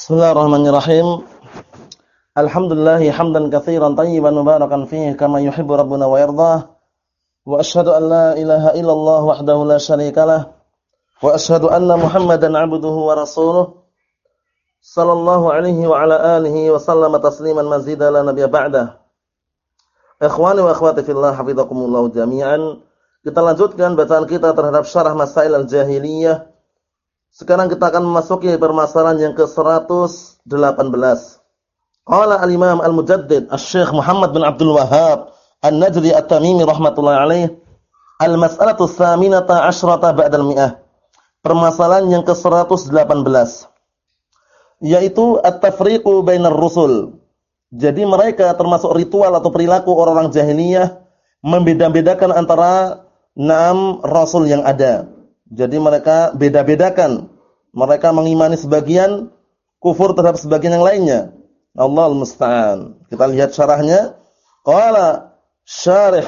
Bismillahirrahmanirrahim. Alhamdulillah hamdan katsiran tayyiban mubarakan fihi kama yuhibbu rabbuna wa yardah. Wa asyhadu an la ilaha illallah wahdahu la syarikalah. Wa asyhadu anna Muhammadan 'abduhu wa rasuluh. Sallallahu alaihi wa ala alihi wa sallama tasliman mazida la nabiyya ba'dah. Ikhwani wa akhwati fillah hafizakumullah jami'an. Kita lanjutkan bacaan kita terhadap syarah Masail al-Jahiliyah sekarang kita akan memasuki permasalahan yang ke-118. Qala al-Imam al-Mujaddid Asy-Syaikh Muhammad bin Abdul Wahhab An-Najdi At-Tamimi rahimatullah alaih Al-mas'alatu tsaminata asyrata ba'dal mi'ah. Permasalahan yang ke-118 yaitu at-tafriqu bainar rusul. Jadi mereka termasuk ritual atau perilaku orang-orang jahiliyah membeda-bedakan antara enam rasul yang ada. Jadi mereka beda-bedakan. Mereka mengimani sebagian, kufur terhadap sebagian yang lainnya. Allah al-musta'an. Kita lihat syarahnya. Qala syarih.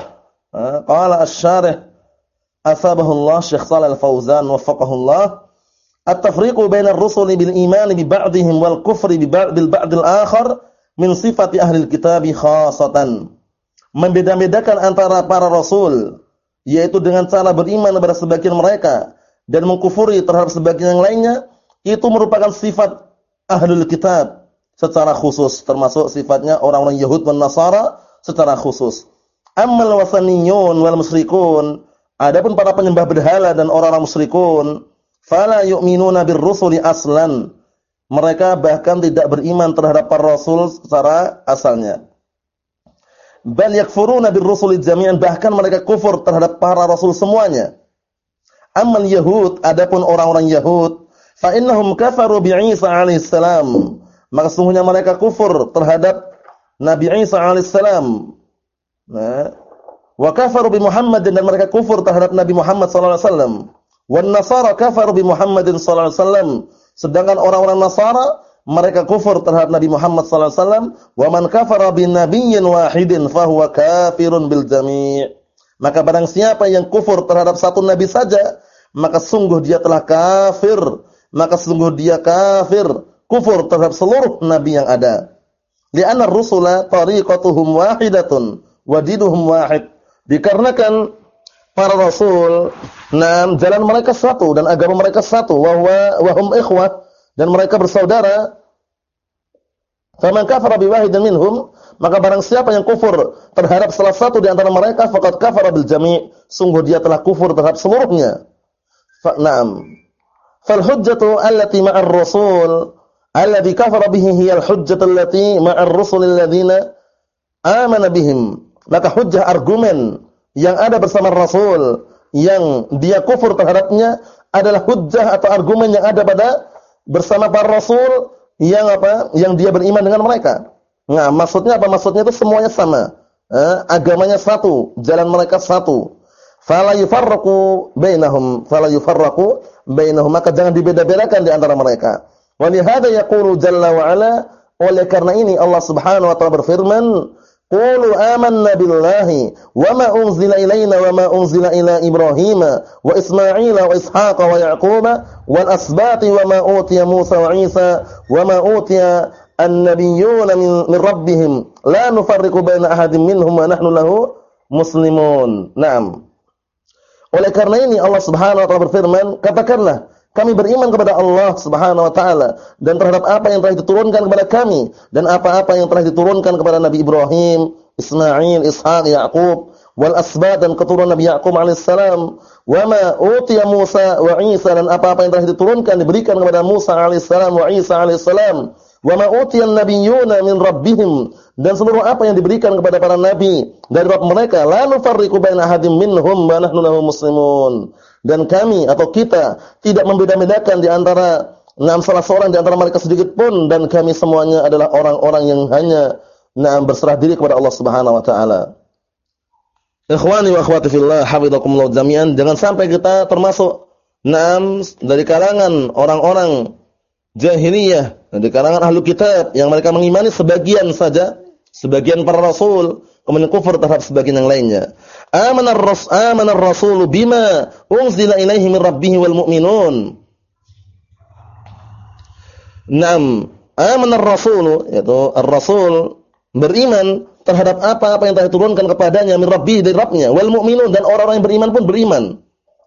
Qala asy-syarih asabahullah Syekh Shalal Al-Fauzan waffaqahullah. At-tafriqu bainar rusuli bil iman bi ba'dihim wal kufri bi ba'dil ba'dil akhar min sifati ahli kitab khasatan. Membeda-bedakan antara para rasul yaitu dengan cara beriman kepada sebagian mereka dan mengkufuri terhadap sebagian yang lainnya itu merupakan sifat ahlul kitab secara khusus termasuk sifatnya orang-orang Yahud dan Nasara secara khusus. Ammal wasaniyun wal musyrikun adapun para penyembah berhala dan orang-orang musyrikun fala yu'minuna birrusuli aslan mereka bahkan tidak beriman terhadap para rasul secara asalnya bal yakfuruna birrusuli jami'an bahkan mereka kufur terhadap para rasul semuanya ammal yahud adapun orang-orang yahud fa innahum kafaru bi Isa alaihissalam maka sungguhnya mereka kufur terhadap Nabi Isa alaihissalam nah wa kafaru bi Muhammad dan mereka kufur terhadap Nabi Muhammad sallallahu alaihi wasallam. Wan nasara kafaru bi Muhammadin sallallahu alaihi wasallam. Sedangkan orang-orang Nasara mereka kufur terhadap Nabi Muhammad sallallahu alaihi wasallam, wa man kafara bin nabiyyin wahidin fahuwa kafirun bil jami'. Maka barang siapa yang kufur terhadap satu nabi saja, maka sungguh dia telah kafir, maka sungguh dia kafir, kufur terhadap seluruh nabi yang ada. Li'anna ar-rusula tariqatuhum wahidatun wa dinuhum wahid. Dikarenakan para rasul, nah jalan mereka satu dan agama mereka satu, wa huwa wa hum ikhwah dan mereka bersaudara Faman kafara biwahidin minhum, maka barang siapa yang kufur terhadap salah satu di antara mereka faqad kafara bil jami', sungguh dia telah kufur terhadap seluruhnya. Fa na'am. Fal hujjatu allati ma'ar rasul alladhi kafara bihi hiya al hujjatu allati ma'ar rusul alladziina amana bihim. Maka hujjah argumen yang ada bersama Rasul yang dia kufur terhadapnya adalah hujjah atau argumen yang ada pada bersama para rasul yang apa? Yang dia beriman dengan mereka. Nah, maksudnya apa? Maksudnya itu semuanya sama. Eh, agamanya satu, jalan mereka satu. Fala yufarraqu bainahum, fala yufarraqu bainahum, maka jangan dibeda-bedakan di antara mereka. Wa li hadza yaqulu jalla wa ala, oleh karena ini Allah Subhanahu wa taala berfirman, Qulu amanna billahi wa ma unzila ilaina wa ma unzila ila Ibrahim wa Ismail wa Ishaq wa Yaqub wal asbati wa ma utiya Musa wa Isa wa ma utiya an-nabiyyun min rabbihim la nufarriqu baina ahadin minhum wa nahnu lahu muslimun. Naam. Oleh karena ini Allah Subhanahu wa taala berfirman, katakanlah kami beriman kepada Allah Subhanahu wa taala dan terhadap apa yang telah diturunkan kepada kami dan apa-apa yang telah diturunkan kepada Nabi Ibrahim, Ismail, Ishaq, Yaqub wal asbad dan keturunan Nabi Yaqub alaihissalam wa ma utiya Musa wa Isa dan apa-apa yang telah diturunkan diberikan kepada Musa alaihissalam wa Isa alaihissalam wa ma utiya nabiyyuna min rabbihim. Dan seluruh apa yang diberikan kepada para nabi dari Rabb mereka la nufarriqu baina ahadin minhum wa nahnu lahu muslimun. Dan kami atau kita tidak membeda-bedakan di antara enam salah seorang di antara mereka sedikit pun. Dan kami semuanya adalah orang-orang yang hanya enam berserah diri kepada Allah Subhanahu wa taala. Ikhwani wa akhwati fillah, hafizakumullah jami'an, jangan sampai kita termasuk enam dari kalangan orang-orang jahiliyah, dari kalangan ahlu kitab yang mereka mengimani sebagian saja, sebagian para rasul, kemudian kufur terhadap sebagian yang lainnya. Amanar ras amanar rasul bima unzila ilaihi min rabbih wal mu'minun. Naam, amana ar-rasul yaitu ar-rasul beriman terhadap apa-apa yang telah diturunkan kepadanya min rabbi dari Rabbnya wal mu'minun dan orang-orang yang beriman pun beriman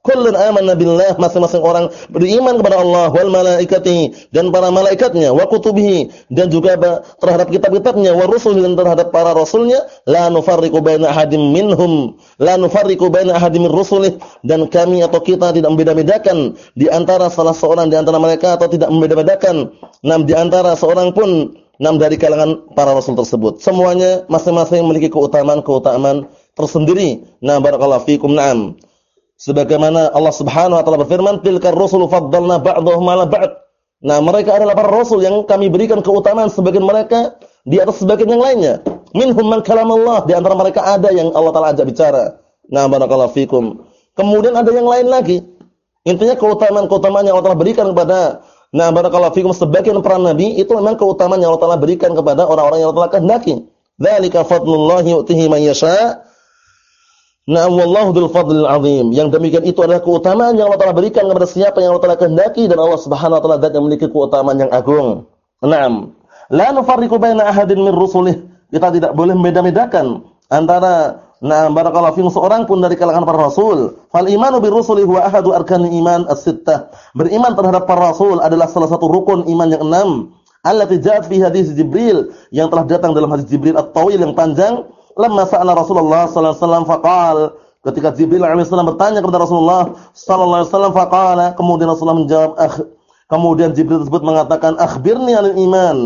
Kullun amanna billah, masing-masing orang beriman kepada Allah wal malaikati dan para malaikatnya, wa kutubihi dan juga terhadap kitab-kitabnya, wa rusul dan terhadap para rasulnya, la nufarriqu baina ahadin minhum, la nufarriqu baina ahadin min rusulih dan kami atau kita tidak membeda-bedakan di antara salah seorang di antara mereka atau tidak membeda-bedakan nam di antara seorang pun nam dari kalangan para rasul tersebut. Semuanya masing-masing memiliki keutamaan-keutamaan tersendiri. Nah, barakallahu fikum. Naam. Sebagaimana Allah Subhanahu wa taala berfirman, "Tilkar rusulu faddalna ba'dahum 'ala ba'd." Nah, mereka adalah para rasul yang kami berikan keutamaan sebagian mereka di atas sebagian yang lainnya. Minhum man Allah, di antara mereka ada yang Allah taala ajak bicara. Nah, barakallahu fikum. Kemudian ada yang lain lagi. Intinya keutamaan-keutamaan yang Allah telah berikan kepada Nah, barakallahu fikum sebagian para nabi itu memang keutamaan yang Allah telah berikan kepada orang-orang yang Allah telah kehendaki. Dzalika fadlullahi yu'tihi man yasha' Na'am wallahu dzul fadlil azim. Yang demikian itu adalah keutamaan yang Allah Taala berikan kepada siapa yang Allah Taala kehendaki dan Allah Subhanahu wa taala zat yang memiliki keutamaan yang agung. Naam. La nufarriqu baina ahadin min rusulih. Kita tidak boleh membeda-bedakan antara nah barakallahu fiikum seorang pun dari kalangan para rasul. Fal imanu bir rusuli huwa ahadu arkanil iman as-sittah. Beriman terhadap para rasul adalah salah satu rukun iman yang enam. Allati ja'at fi hadis Jibril yang telah datang dalam hadis Jibril at-tawil yang panjang lamma sa'ala Rasulullah sallallahu alaihi wasallam faqal. Ketika Jibril alaihi salam bertanya kepada Rasulullah sallallahu alaihi wasallam faqala. Kemudian Rasulullah menjawab akh kemudian Jibril tersebut mengatakan akhbirni 'anil iman.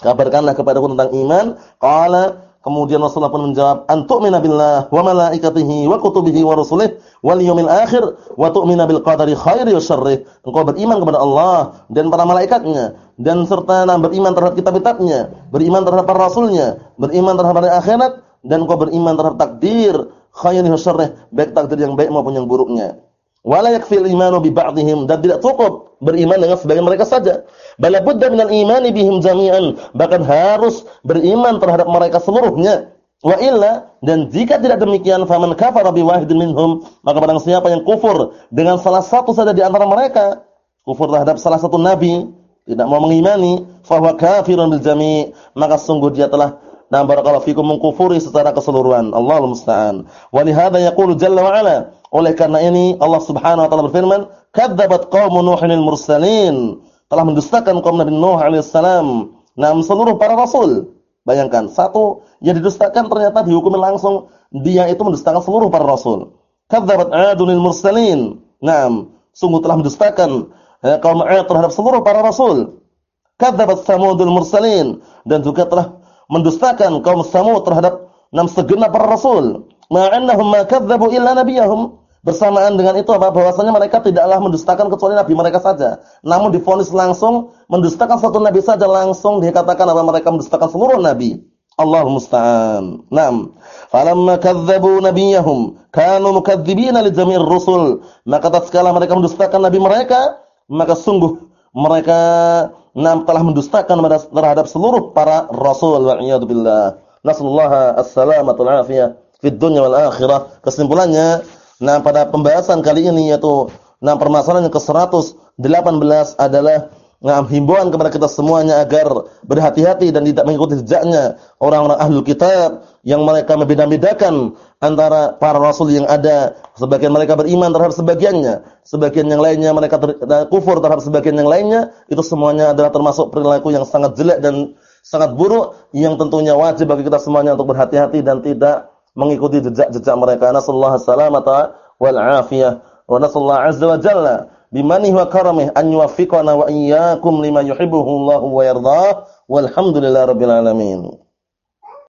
Kabarkanlah kepadaku tentang iman. Qala Kemudian Rasulullah pun menjawab, "Antu'mina billah wa malaikatihi wa kutubihi wa rusulih wal yawmil akhir wa tu'mina bil qadari khairi wa syarrih." Engkau beriman kepada Allah dan para malaikatnya dan serta beriman terhadap kitab-kitabnya, beriman terhadap para rasulnya, beriman terhadap hari akhirat dan engkau beriman terhadap takdir khairi wa syarrih, baik takdir yang baik maupun yang buruknya. Wala yakfil imanu bi ba'dihim dan tidak cukup beriman dengan sebagian mereka saja. Bala budda minal imani bihim jami'an, bahkan harus beriman terhadap mereka seluruhnya. Wa illa dan jika tidak demikian faman kafara bi wahidin minhum, maka barang siapa yang kufur dengan salah satu saja di antara mereka, kufur terhadap salah satu nabi, tidak mau mengimani, fa huwa kafirun bil jami', maka sungguh dia telah Nah barakallahu fikum mengkufuri secara keseluruhan. Allahul musta'an. Wa li hadza yaqulu jalla wa ala oleh karena ini Allah Subhanahu wa taala berfirman, "Kadzabat qaumun Nuhin al-mursalin." Telah mendustakan kaum Nabi Nuh alaihissalam. Nah, seluruh para rasul. Bayangkan, satu yang didustakan ternyata dihukumi langsung dia itu mendustakan seluruh para rasul. Kadzabat 'adun al-mursalin. Nah, sungguh telah mendustakan ya, kaum 'Ad terhadap seluruh para rasul. Kadzabat Samudul mursalin dan juga telah mendustakan kaum Samud terhadap enam segenap para rasul. Ma'annahum ma kadzdzabu illa nabiyahum. Bersamaan dengan itu apa? Bahwasanya mereka tidaklah mendustakan kecuali nabi mereka saja. Namun difonis langsung mendustakan satu nabi saja langsung dikatakan apa mereka mendustakan seluruh nabi. Allah musta'an. Naam. Falamma kadzdzabu nabiyahum kanu mukadzibina li jami'ir rusul. Maka tatkala mereka mendustakan nabi mereka, maka sungguh mereka nam telah mendustakan terhadap seluruh para rasul wa iyad billah. Nasallallahu as-salamatu wal afiyah fid dunya wal akhirah. Kesimpulannya Nah, pada pembahasan kali ini yaitu nah permasalahan yang ke-118 adalah nah himbauan kepada kita semuanya agar berhati-hati dan tidak mengikuti jejaknya orang-orang ahlul kitab yang mereka membeda-bedakan antara para rasul yang ada. Sebagian mereka beriman terhadap sebagiannya. Sebagian yang lainnya mereka ter, nah, kufur terhadap sebagian yang lainnya. Itu semuanya adalah termasuk perilaku yang sangat jelek dan sangat buruk yang tentunya wajib bagi kita semuanya untuk berhati-hati dan tidak mengikuti jejak-jejak mereka. Nasallahu salamata wal afiyah. Wa nasallahu azza wa jalla bimanihi wa karamih an yuwaffiqana wa iyyakum lima yuhibbuhu wa yardah. Walhamdulillahirabbil alamin.